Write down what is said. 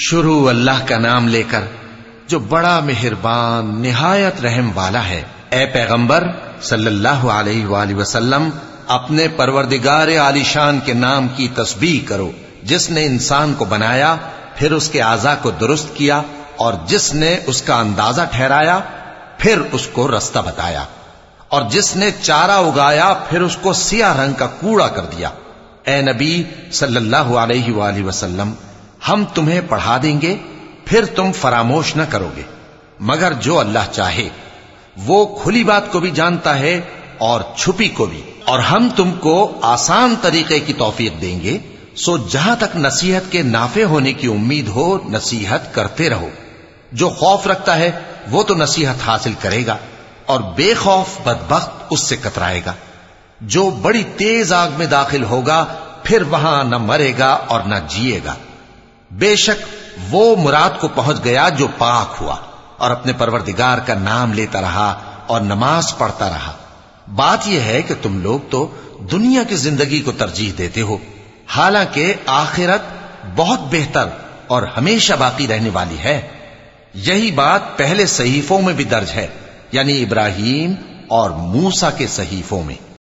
شروع اللہ کا نام لے کر جو بڑا مہربان، نہایت رحم والا ہے۔ اے پیغمبر، صلی اللہ علیہ وآلہ وسلم، اپنے پروردگار عالی شان کے نام کی تسبیح کرو۔ جس نے انسان کو بنایا، پھر اس کے اعضا کو درست کیا، اور جس نے اس کا اندازہ ٹھہرایا، پھر اس کو رستہ بتایا۔ اور جس نے چارہ اگایا، پھر اس کو سیاہ رنگ کا کوڑا کر دیا۔ اے نبی، صلی اللہ علیہ وآلہ وسلم ہم تمہیں پڑھا دیں گے، پھر تم فراموش نہ کرو گے۔ مگر جو اللہ چاہے، وہ کھلی بات کو بھی جانتا ہے اور چھپی کو بھی۔ اور ہم تم کو آسان طریقے کی توفیق دیں گے، سو جہاں تک نصیحت کے نافع ہونے کی امید ہو، نصیحت کرتے رہو۔ جو خوف رکھتا ہے، وہ تو نصیحت حاصل کرے گا، اور بے خوف بدبخت اس سے کترائے گا۔ جو بڑی تیز آگ میں داخل ہوگا، پھر وہاں نہ مرے گا اور نہ جیے گا۔ بے شک وہ مراد کو پہنچ گیا جو پاک ہوا اور اپنے پروردگار کا نام لیتا رہا اور نماز پڑھتا رہا۔ بات یہ ہے کہ تم لوگ تو دنیا کی زندگی کو ترجیح دیتے ہو۔ حالانکہ آخرت بہت بہتر اور ہمیشہ باقی رہنے والی ہے۔ یہی بات پہلے صحیفوں میں بھی درج ہے یعنی ابراہیم اور موسا کے صحیفوں میں۔